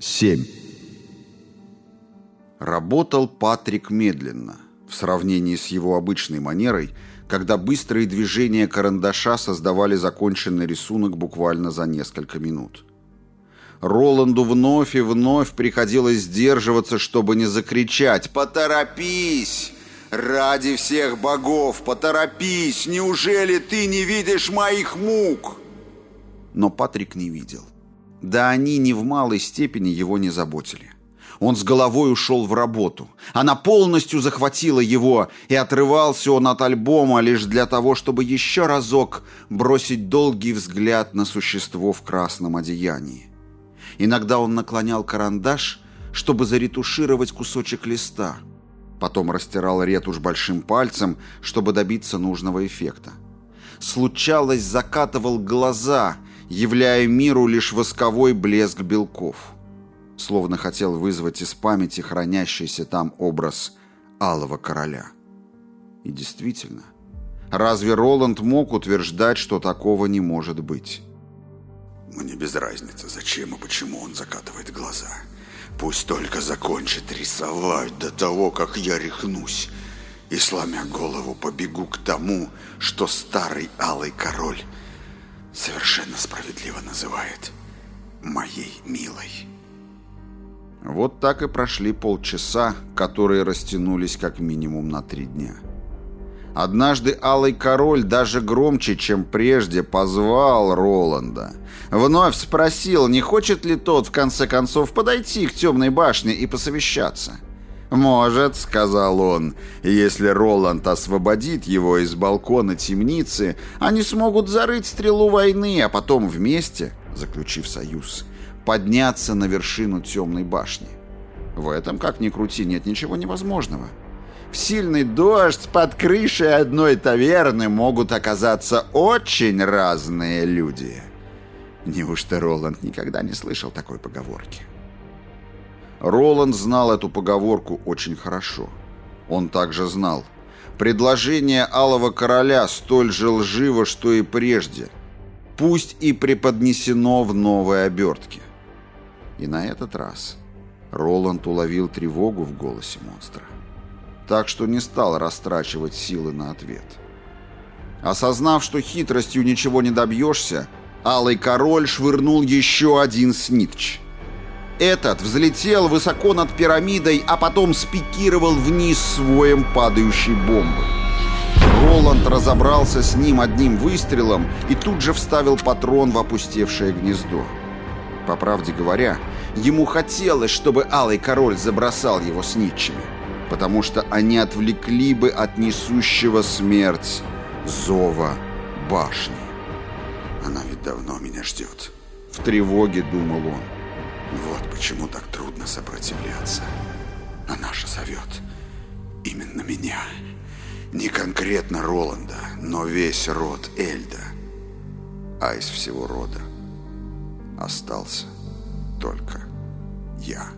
7. Работал Патрик медленно, в сравнении с его обычной манерой, когда быстрые движения карандаша создавали законченный рисунок буквально за несколько минут. Роланду вновь и вновь приходилось сдерживаться, чтобы не закричать «Поторопись! Ради всех богов, поторопись! Неужели ты не видишь моих мук?» Но Патрик не видел. Да они ни в малой степени его не заботили. Он с головой ушел в работу. Она полностью захватила его, и отрывался он от альбома лишь для того, чтобы еще разок бросить долгий взгляд на существо в красном одеянии. Иногда он наклонял карандаш, чтобы заретушировать кусочек листа. Потом растирал ретушь большим пальцем, чтобы добиться нужного эффекта. Случалось, закатывал глаза – являя миру лишь восковой блеск белков. Словно хотел вызвать из памяти хранящийся там образ алого короля. И действительно, разве Роланд мог утверждать, что такого не может быть? Мне без разницы, зачем и почему он закатывает глаза. Пусть только закончит рисовать до того, как я рехнусь, и, сломя голову, побегу к тому, что старый алый король совершенно справедливо называет моей милой. Вот так и прошли полчаса, которые растянулись как минимум на три дня. Однажды Алый Король даже громче, чем прежде, позвал Роланда. Вновь спросил, не хочет ли тот, в конце концов, подойти к темной башне и посовещаться. «Может», — сказал он, — «если Роланд освободит его из балкона темницы, они смогут зарыть стрелу войны, а потом вместе, заключив союз, подняться на вершину темной башни. В этом, как ни крути, нет ничего невозможного. В сильный дождь под крышей одной таверны могут оказаться очень разные люди». Неужто Роланд никогда не слышал такой поговорки? Роланд знал эту поговорку очень хорошо. Он также знал. Предложение Алого Короля столь же лживо, что и прежде. Пусть и преподнесено в новой обертке. И на этот раз Роланд уловил тревогу в голосе монстра. Так что не стал растрачивать силы на ответ. Осознав, что хитростью ничего не добьешься, Алый Король швырнул еще один снитч – этот взлетел высоко над пирамидой, а потом спикировал вниз своем падающей бомбы. Роланд разобрался с ним одним выстрелом и тут же вставил патрон в опустевшее гнездо. По правде говоря, ему хотелось, чтобы Алый Король забросал его снитчами, потому что они отвлекли бы от несущего смерть зова башни. Она ведь давно меня ждет. В тревоге думал он. Вот почему так трудно сопротивляться. Она же зовет именно меня. Не конкретно Роланда, но весь род Эльда. А из всего рода остался только я.